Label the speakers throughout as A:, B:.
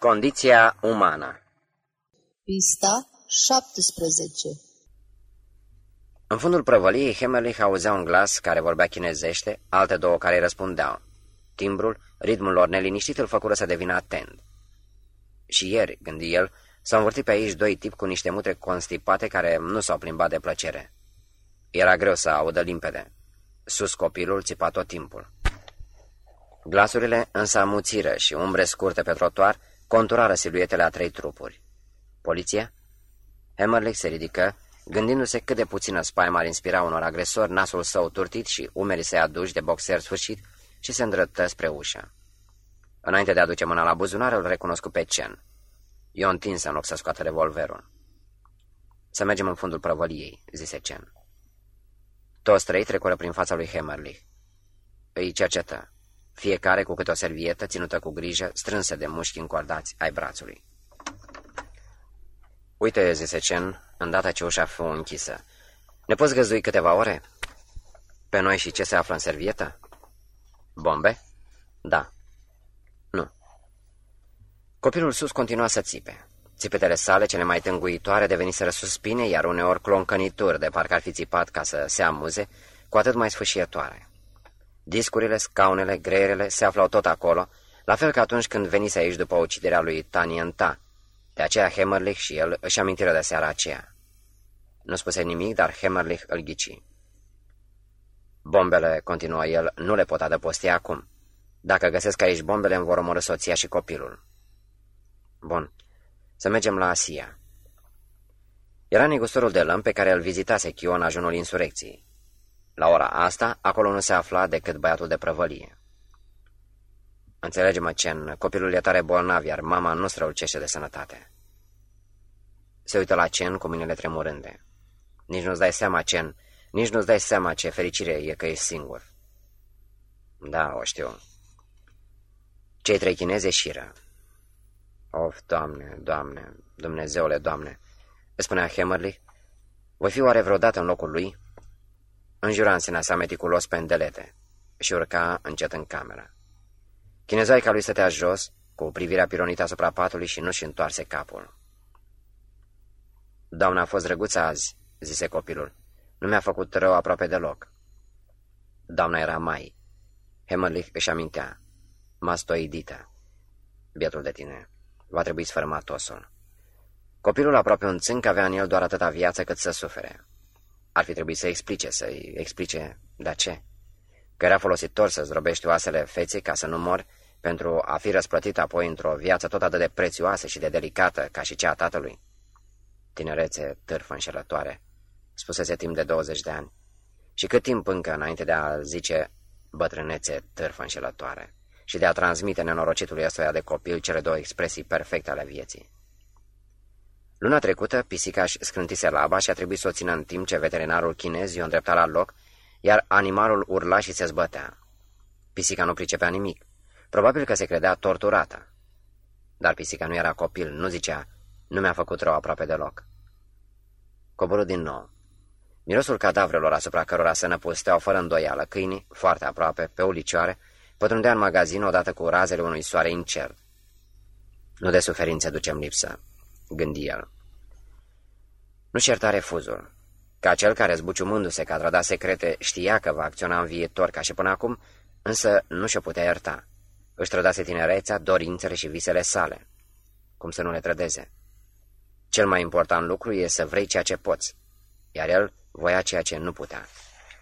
A: Condiția umană
B: Pista 17
A: În fundul prăvăliei, Hemerlich auzea un glas care vorbea chinezește, alte două care îi răspundeau. Timbrul, ritmul lor neliniștit îl făcură să devină atent. Și ieri, gândi el, s-au învârtit pe aici doi tipi cu niște mutre constipate care nu s-au plimbat de plăcere. Era greu să audă limpede. Sus copilul țipa tot timpul. Glasurile însă amuțiră și umbre scurte pe trotuar conturară siluetele a trei trupuri. Poliția? Hammerlich se ridică, gândindu-se cât de puțină spaimă ar inspira unor agresori nasul său turtit și umerii săi aduși de boxer sfârșit și se îndreptă spre ușă. Înainte de a duce mâna la buzunar, îl recunoscu pe Chen. Eu întins în loc să scoată revolverul. Să mergem în fundul prăvăliei, zise Chen. Toți trei trecură prin fața lui Hammerlich. Îi cercetă fiecare cu câte o servietă ținută cu grijă, strânsă de mușchi încordați ai brațului. Uite, zise Cen, îndată ce ușa fu închisă. Ne poți găzui câteva ore? Pe noi și ce se află în servietă? Bombe? Da. Nu. Copilul sus continua să țipe. Țipetele sale, cele mai tânguitoare, deveniseră suspine, iar uneori cloncănituri, de parcă ar fi țipat ca să se amuze, cu atât mai sfâșietoare. Discurile, scaunele, greierele se aflau tot acolo, la fel ca atunci când venise aici după uciderea lui Tanienta. De aceea Hemmerlich și el își amintiră de seara aceea. Nu spuse nimic, dar Hemmerlich îl ghici. Bombele, continuă el, nu le pot adăposti acum. Dacă găsesc aici bombele, îmi vor omorâ soția și copilul. Bun, să mergem la Asia. Era negustorul de lăm pe care îl vizitase Chion în ajunul insurecției. La ora asta, acolo nu se afla decât băiatul de prăvălie. Înțelege-mă, Cen, copilul e tare bolnav, iar mama nu strălucește de sănătate. Se uită la Cen cu mâinile tremurânde. Nici nu-ți dai seama, Cen, nici nu-ți dai seama ce fericire e că ești singur. Da, o știu. Cei trei chinezi ieșiră. Of, Doamne, Doamne, Dumnezeule, Doamne, îți spunea Hammerly, voi fi oare vreodată în locul lui? Înjura în sinea sa meticulos pe îndelete și urca încet în cameră. Chinezoica lui stătea jos, cu privirea pironită asupra patului și nu-și întoarse capul. Doamna a fost drăguță azi," zise copilul. Nu mi-a făcut rău aproape deloc." Doamna era mai. Hemerlich își amintea. Mastoidită. Bietul de tine. Va trebui sfărmat osul. Copilul aproape un țânc avea în el doar atâta viață cât să sufere. Ar fi trebuit să explice, să-i explice de ce. Că era folositor să zdrobești oasele feței ca să nu mor, pentru a fi răsplătit apoi într-o viață tot atât de prețioasă și de delicată ca și cea a tatălui. Tinerețe, târfă înșelătoare, spusese timp de 20 de ani. Și cât timp încă înainte de a zice bătrânețe, târfă înșelătoare și de a transmite nenorocitului ăstuia de copil cele două expresii perfecte ale vieții. Luna trecută, pisica își scrântise laba și a trebuit să o țină în timp ce veterinarul chinez i-o îndrepta la loc, iar animalul urla și se zbătea. Pisica nu pricepea nimic. Probabil că se credea torturată. Dar pisica nu era copil, nu zicea, nu mi-a făcut rău aproape deloc. Coborâ din nou. Mirosul cadavrelor asupra cărora se năpusteau fără îndoială câinii, foarte aproape, pe ulicioare, pătrundea în magazin odată cu razele unui soare incert. Nu de suferințe ducem lipsă, gândi el. Nu-și ierta refuzul. Ca cel care, zbuciumându-se ca trăda secrete, știa că va acționa în viitor ca și până acum, însă nu și-o putea ierta. Își trădase tinerețea, dorințele și visele sale. Cum să nu le trădeze? Cel mai important lucru e să vrei ceea ce poți, iar el voia ceea ce nu putea.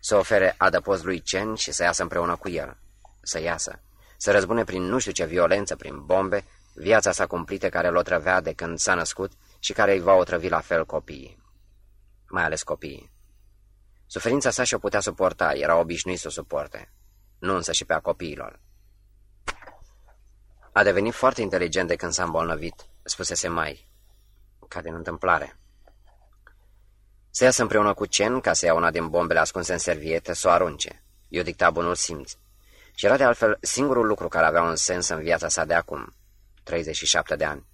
A: Să ofere adăpost lui Cen și să iasă împreună cu el. Să iasă. Să răzbune prin nu știu ce violență, prin bombe, viața sa cumplită care l-o trăvea de când s-a născut și care îi va otrăvi la fel copiii. Mai ales copiii. Suferința sa și-o putea suporta, era obișnuit să o suporte. Nu însă și pe a copiilor. A devenit foarte inteligent de când s-a îmbolnăvit, spusese mai. Ca din întâmplare. Să iasă împreună cu Cen ca să ia una din bombele ascunse în servietă, să o arunce. Eu dicta bunul simț. Și era de altfel singurul lucru care avea un sens în viața sa de acum. 37 de ani,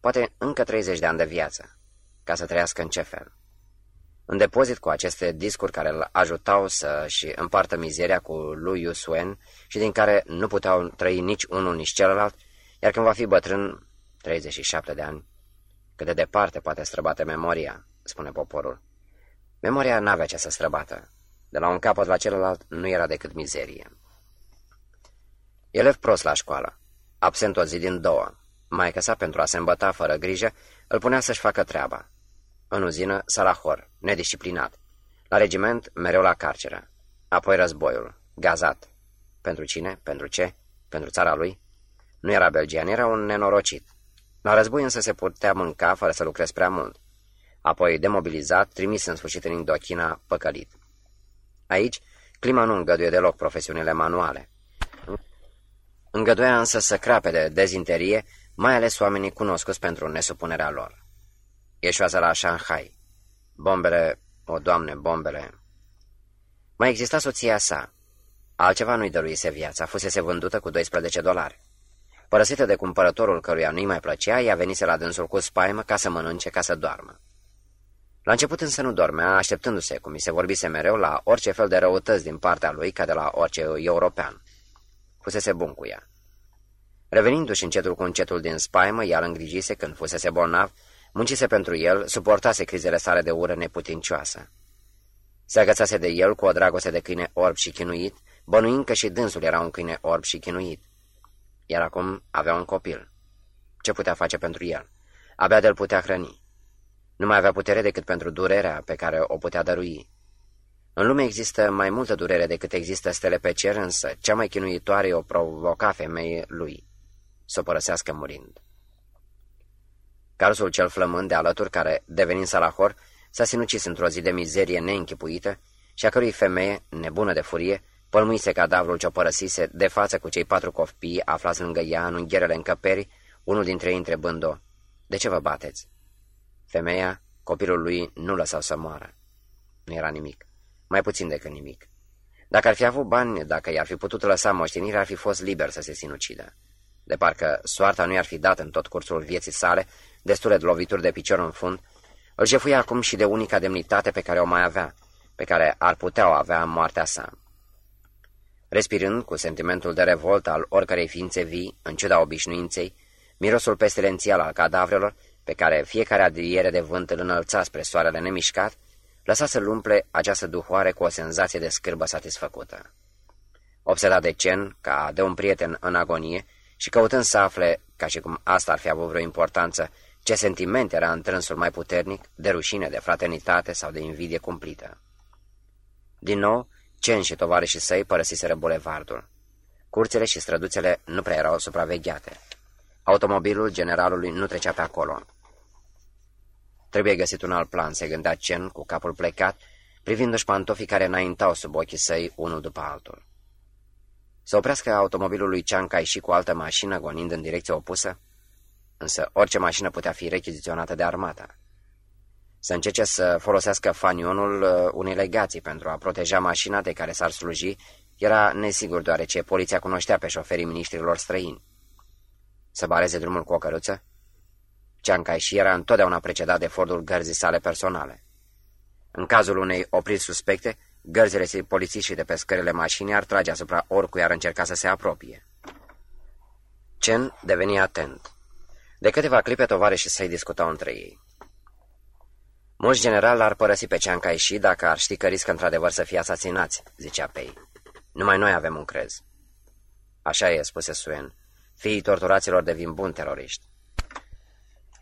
A: poate încă 30 de ani de viață, ca să trăiască în ce fel. În depozit cu aceste discuri care îl ajutau să-și împartă mizeria cu lui Yusuen și din care nu puteau trăi nici unul, nici celălalt, iar când va fi bătrân, 37 de ani. Cât de departe poate străbate memoria, spune poporul. Memoria n-avea ce să străbată. De la un capăt la celălalt nu era decât mizerie. Elev prost la școală, absent o zi din două. Maica sa, pentru a se îmbăta fără grijă, îl punea să-și facă treaba. În uzină, salahor, nedisciplinat. La regiment, mereu la carceră. Apoi războiul, gazat. Pentru cine? Pentru ce? Pentru țara lui? Nu era belgian, era un nenorocit. La război însă se putea mânca fără să lucrezi prea mult. Apoi, demobilizat, trimis în sfârșit în Indochina, păcălit. Aici, clima nu îngăduie deloc profesiunile manuale. Îngăduia însă să crape de dezinterie, mai ales oamenii cunoscuți pentru nesupunerea lor. Ieșoază la Shanghai. Bombele, o doamne, bombele. Mai exista soția sa. Altceva nu-i dăruise viața, fusese vândută cu 12 dolari. Părăsită de cumpărătorul căruia nu-i mai plăcea, ea venise la dânsul cu spaimă ca să mănânce, ca să doarmă. La început însă nu dormea, așteptându-se, cum mi se vorbise mereu, la orice fel de răutăți din partea lui, ca de la orice european. Fusese bun cu ea. Revenindu-și încetul cu încetul din spaimă, ea îl îngrijise când fusese bolnav, muncise pentru el, suportase crizele sale de ură neputincioasă. Se agățase de el cu o dragoste de câine orb și chinuit, bănuind că și dânsul era un câine orb și chinuit. Iar acum avea un copil. Ce putea face pentru el? Abia de-l putea hrăni. Nu mai avea putere decât pentru durerea pe care o putea dărui. În lume există mai multă durere decât există stele pe cer, însă cea mai chinuitoare o provoca femeie lui, să o părăsească murind. Carsul cel flămând de alături, care, devenind salahor, s-a sinucis într-o zi de mizerie neînchipuită și a cărui femeie, nebună de furie, pălmuise cadavrul ce-o părăsise de față cu cei patru copii aflați lângă ea în ungherele încăperii, unul dintre ei întrebând-o, De ce vă bateți?" Femeia, copilul lui, nu lăsau să moară. Nu era nimic, mai puțin decât nimic. Dacă ar fi avut bani, dacă i-ar fi putut lăsa moștenire, ar fi fost liber să se sinucidă. De parcă soarta nu i-ar fi dat în tot cursul vieții sale destule de lovituri de picior în fund, îl jefuia acum și de unica demnitate pe care o mai avea, pe care ar putea o avea în moartea sa. Respirând cu sentimentul de revolt al oricărei ființe vii, în ciuda obișnuinței, mirosul pestilențial al cadavrelor, pe care fiecare adiere de vânt îl înălța spre soarele nemișcat, lăsa să-l umple această duhoare cu o senzație de scârbă satisfăcută. Obsedat de Cen, ca de un prieten în agonie, și căutând să afle, ca și cum asta ar fi avut vreo importanță, ce sentiment era întrânsul mai puternic, de rușine, de fraternitate sau de invidie cumplită. Din nou, Cen și tovarășii săi părăsiseră bulevardul. Curțele și străduțele nu prea erau supravegheate. Automobilul generalului nu trecea pe acolo. Trebuie găsit un alt plan, se gândea Cen cu capul plecat, privindu-și pantofii care înaintau sub ochii săi unul după altul. Să oprească automobilul lui Chiang și cu altă mașină, gonind în direcția opusă? Însă orice mașină putea fi rechiziționată de armata. Să încerce să folosească fanionul uh, unei legații pentru a proteja mașina de care s-ar sluji era nesigur deoarece poliția cunoștea pe șoferii miniștrilor străini. Să bareze drumul cu o căruță? Chiang și era întotdeauna precedat de fordul gărzii sale personale. În cazul unei opriri suspecte, gărzile polițiștii de pe scările mașinii ar trage asupra oricui ar încerca să se apropie. Chen deveni atent. De câteva clipe tovarășii să-i discutau între ei. Mulți generali ar părăsi pe Chiang Kai-shi dacă ar ști că riscă într-adevăr să fie asasinați, zicea Pei. Numai noi avem un crez. Așa e, spuse Suen. Fiii torturaților devin buni teroriști.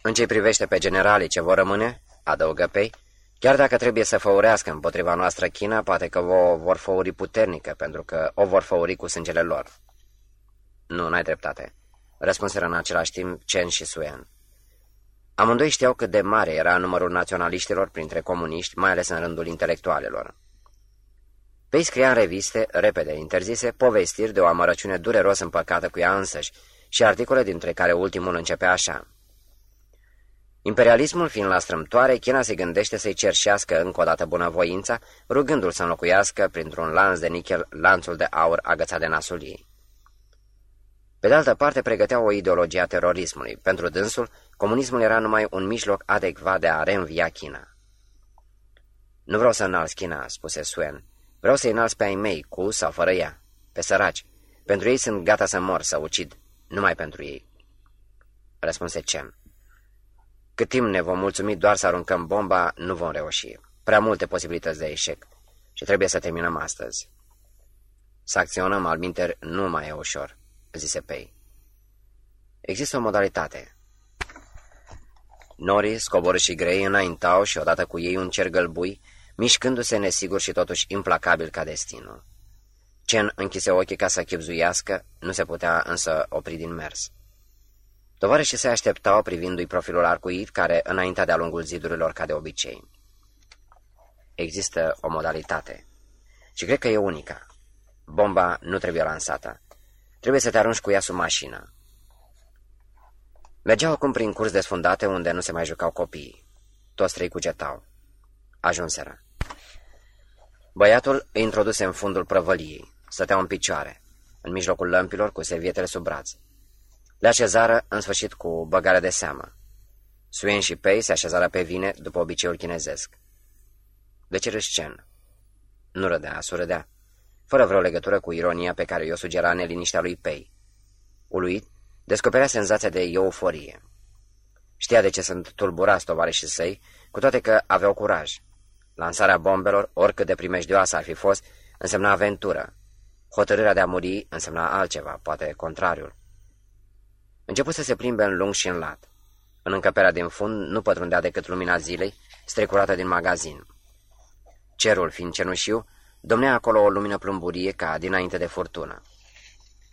A: În ce privește pe generalii ce vor rămâne, adăugă Pei, chiar dacă trebuie să făurească împotriva noastră China, poate că o vor făuri puternică, pentru că o vor făuri cu sângele lor. Nu, n-ai dreptate, răspunseră în același timp Chen și Suen. Amândoi știau cât de mare era numărul naționaliștilor printre comuniști, mai ales în rândul intelectualelor. Pei scria în reviste, repede interzise, povestiri de o amărăciune dureros împăcată cu ea însăși și articole dintre care ultimul începe așa. Imperialismul fiind la strâmtoare, China se gândește să-i cerșească încă o dată bunăvoința, rugându-l să înlocuiască printr-un lanț de nichel lanțul de aur agățat de nasul ei. Pe de altă parte, pregătea o ideologie a terorismului. Pentru dânsul, comunismul era numai un mijloc adecvat de a reînvia China. Nu vreau să înalți China," spuse Suen. Vreau să-i înalți pe ai mei, cu sau fără ea. Pe săraci. Pentru ei sunt gata să mor, să ucid. Numai pentru ei." răspunse Chen. Cât timp ne vom mulțumi doar să aruncăm bomba, nu vom reuși. Prea multe posibilități de eșec și trebuie să terminăm astăzi. Să acționăm, al minter, nu mai e ușor, zise Pei. Există o modalitate. Norii, scoborâși și grei, înaintau și odată cu ei un cer gălbui, mișcându-se nesigur și totuși implacabil ca destinul. Cen închise ochii ca să chipzuiască, nu se putea însă opri din mers. Tovarășii se așteptau privindu-i profilul arcuit care înaintea de-a lungul zidurilor ca de obicei. Există o modalitate și cred că e unica. Bomba nu trebuie lansată. Trebuie să te arunci cu ea sub mașină. Mergeau acum prin curs desfundate unde nu se mai jucau copiii. Toți trei cugetau. Ajunseră. Băiatul îi introduse în fundul prăvăliei. Stăteau în picioare, în mijlocul lămpilor cu servietele sub braț. Le așezară, în sfârșit, cu băgare de seamă. Suen și Pei se așezară pe vine după obiceiul chinezesc. De ce râșcen? Nu râdea, surâdea, fără vreo legătură cu ironia pe care i-o sugera neliniștea lui Pei. Uluit, descoperea senzația de euforie. Știa de ce sunt tulburați tovarășii săi, cu toate că aveau curaj. Lansarea bombelor, oricât de primejdioasă ar fi fost, însemna aventură. Hotărârea de a muri însemna altceva, poate contrariul. Început să se plimbe în lung și în lat. În încăperea din fund nu pătrundea decât lumina zilei, strecurată din magazin. Cerul, fiind cenușiu, domnea acolo o lumină plumburie ca dinainte de furtună.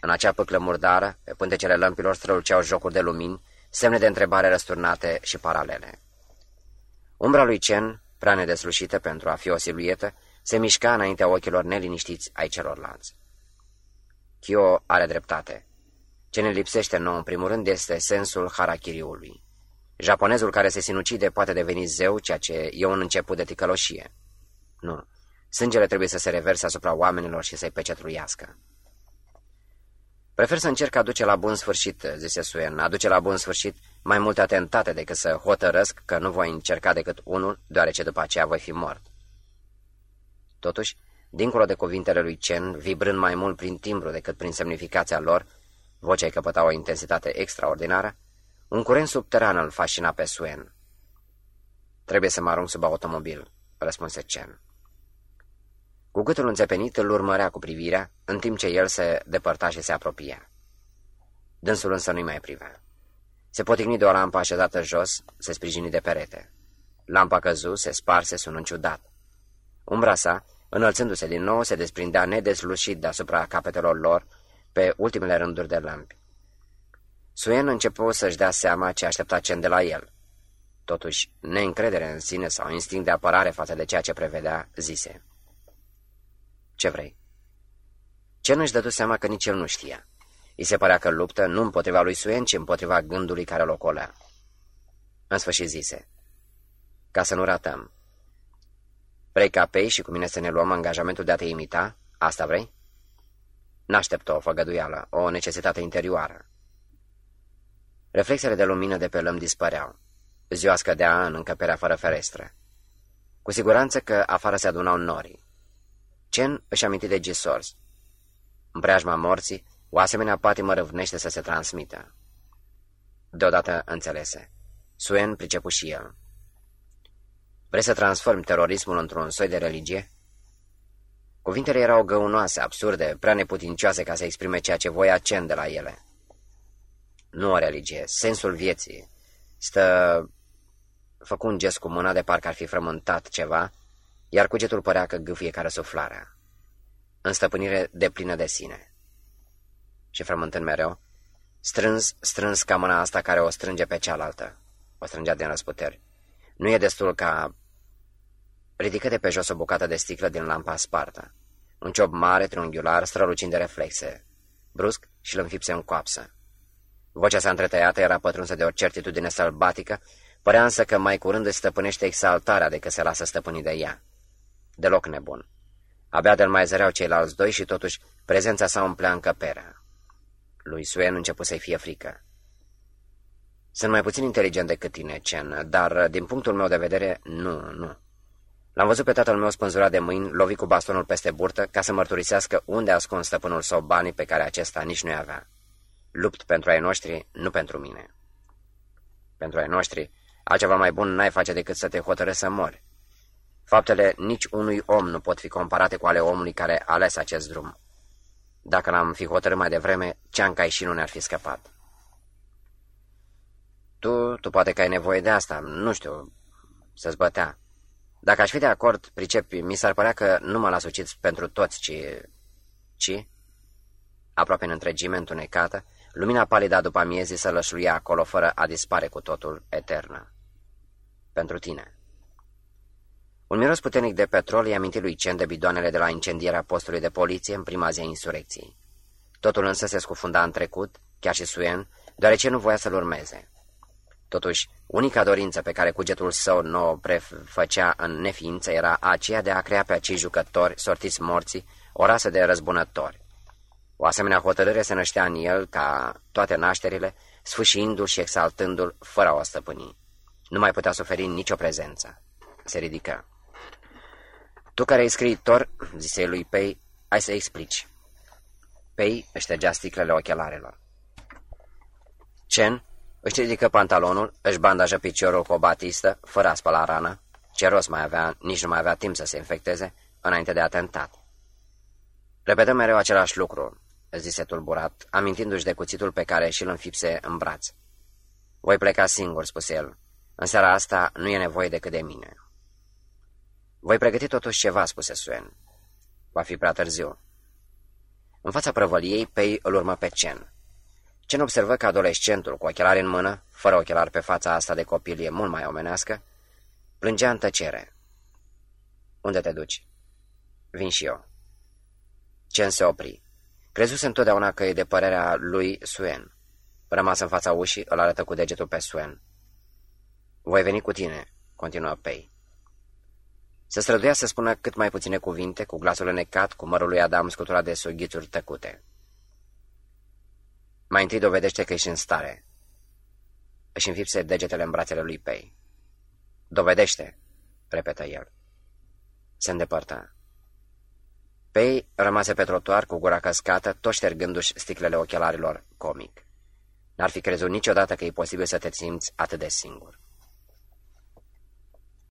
A: În acea pâclă murdară, pe pântecele lămpilor străluceau jocuri de lumini, semne de întrebare răsturnate și paralele. Umbra lui Chen, prea nedeslușită pentru a fi o siluetă, se mișca înaintea ochilor neliniștiți ai celorlalți. Kyo are dreptate. Ce ne lipsește nou, în primul rând, este sensul harakiriului. Japonezul care se sinucide poate deveni zeu, ceea ce e un început de ticăloșie. Nu, sângele trebuie să se reverse asupra oamenilor și să-i pecetruiască. Prefer să încerc aduce la bun sfârșit, zise Suen, aduce la bun sfârșit mai multe atentate decât să hotărăsc că nu voi încerca decât unul, deoarece după aceea voi fi mort. Totuși, dincolo de cuvintele lui Chen, vibrând mai mult prin timbru decât prin semnificația lor, vocea căpăta o intensitate extraordinară, un curent subteran îl fascina pe Suen. Trebuie să mă arunc sub automobil, răspunse Chen. Cu gâtul înțepenit îl urmărea cu privirea, în timp ce el se depărta și se apropia. Dânsul însă nu-i mai privea. Se poticni de o lampă așezată jos, se sprijini de perete. Lampa căzu, se sparse, sunând ciudat. Umbra sa, înălțându-se din nou, se desprindea nedeslușit deasupra capetelor lor pe ultimele rânduri de lămpi. Suen începu să-și dea seama ce aștepta Cen de la el. Totuși, neîncredere în sine sau instinct de apărare față de ceea ce prevedea, zise. Ce vrei? Cen își dădu seama că nici el nu știa. I se părea că luptă nu împotriva lui Suen, ci împotriva gândului care l ocolea. În sfârșit zise. Ca să nu ratăm. Vrei ca Pei și cu mine să ne luăm angajamentul de a te imita? Asta vrei? N-aștept o făgăduială, o necesitate interioară. Reflexele de lumină de pe lăm dispăreau. Ziua scădea în încăperea fără ferestră. Cu siguranță că afară se adunau norii. Cen își aminti de Gisors. În preajma morții, o asemenea patimă răvnește să se transmită. Deodată înțelese. Suen pricepu și el. Vrei să transformi terorismul într-un soi de religie? Cuvintele erau găunoase, absurde, prea neputincioase ca să exprime ceea ce voia Cen de la ele. Nu o religie, sensul vieții. Stă... Făcu un gest cu mâna de parcă ar fi frământat ceva, iar cugetul părea că gâfie care suflarea. În stăpânire de plină de sine. Și frământând mereu, strâns, strâns ca mâna asta care o strânge pe cealaltă. O strângea din răsputeri. Nu e destul ca... Ridică de pe jos o bucată de sticlă din lampa spartă. Un ciob mare, triunghiular, strălucind de reflexe. Brusc și-l înfipse în coapsă. Vocea sa întretăiată era pătrunsă de o certitudine sălbatică, părea însă că mai curând își stăpânește exaltarea decât se lasă stăpânii de ea. Deloc nebun. Abia de-l mai zăreau ceilalți doi și totuși prezența sa umplea încăperea. Lui Suen început să-i fie frică. Sunt mai puțin inteligent decât tine, Chen, dar, din punctul meu de vedere, nu, nu. L-am văzut pe tatăl meu spânzurat de mâini, lovit cu bastonul peste burtă, ca să mărturisească unde a ascuns stăpânul sau banii pe care acesta nici nu avea. Lupt pentru ai noștri, nu pentru mine. Pentru ai noștri, altceva mai bun n-ai face decât să te hotărăși să mori. Faptele nici unui om nu pot fi comparate cu ale omului care a ales acest drum. Dacă l-am fi hotărât mai devreme, Ceancai și nu ne-ar fi scăpat. Tu, tu poate că ai nevoie de asta, nu știu, să-ți bătea. Dacă aș fi de acord, pricepi, mi s-ar părea că nu mă las uciți pentru toți, ci... Ci? Aproape în întregime întunecată, lumina palida după amiezii să lășluia acolo fără a dispare cu totul eternă. Pentru tine. Un miros puternic de petrol i-a mintit lui Cen de bidoanele de la incendierea postului de poliție în prima zi a insurecției. Totul însă se scufunda în trecut, chiar și Suen, deoarece nu voia să-l urmeze. Totuși, unica dorință pe care cugetul său nu o prefăcea în neființă era aceea de a crea pe acei jucători, sortiți morții, o rasă de răzbunători. O asemenea hotărâre se năștea în el ca toate nașterile, sfâșiindu-l și exaltându-l fără a o stăpâni. Nu mai putea suferi nicio prezență. Se ridică. Tu care ești scriitor, zise lui Pei, ai să explici. Pei își tegea sticlele ochelarelor. Chen își ridică pantalonul, își bandajă piciorul cu o batistă, fără a spăla rana. Ce rost mai avea, nici nu mai avea timp să se infecteze, înainte de atentat. Repetăm mereu același lucru, zise tulburat, amintindu-și de cuțitul pe care și-l înfipse în braț. Voi pleca singur, spuse el. În seara asta nu e nevoie decât de mine. Voi pregăti totuși ceva, spuse Suen. Va fi prea târziu. În fața prăvăliei, Pei îl urmă pe Cen. Cen observă că adolescentul, cu ochelari în mână, fără ochelari pe fața asta de copil e mult mai omenească, plângea în tăcere. Unde te duci? Vin și eu. Cen se opri. Crezuse întotdeauna că e de părerea lui Suen. Rămas în fața ușii, îl arătă cu degetul pe Suen. Voi veni cu tine, continuă Pei. Se străduia să spună cât mai puține cuvinte, cu glasul înecat, cu mărul lui Adam scuturat de sughițuri tăcute. Mai întâi dovedește că ești în stare. Își înfipse degetele în brațele lui Pei. Dovedește, repetă el. Se îndepărta. Pei rămase pe trotuar cu gura căscată, tot ștergându-și sticlele ochelarilor comic. N-ar fi crezut niciodată că e posibil să te simți atât de singur.